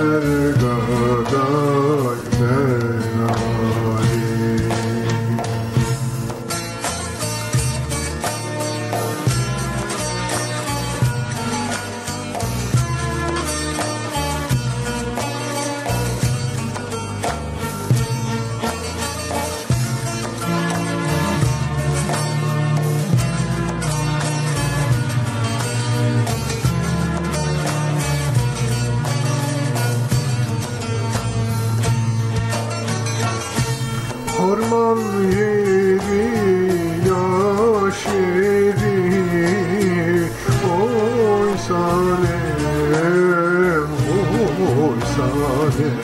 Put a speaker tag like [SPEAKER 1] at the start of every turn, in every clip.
[SPEAKER 1] Esmer gaday denali Harman yeri, yaş yeri Oy sanem, oy sanem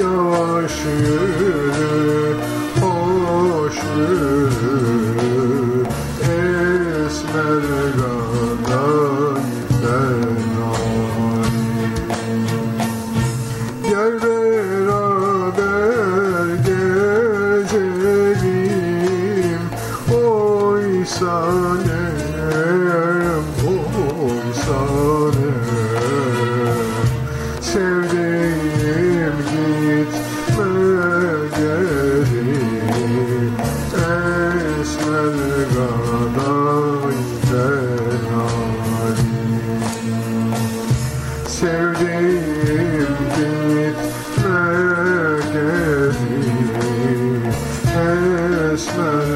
[SPEAKER 1] Yaş yeri, hoş yeri Esmer gaday denali Gel sanem, oy sanem Sevdiğim gitme geri Esmer gaday denali Sevdiğim gitme geri Esmer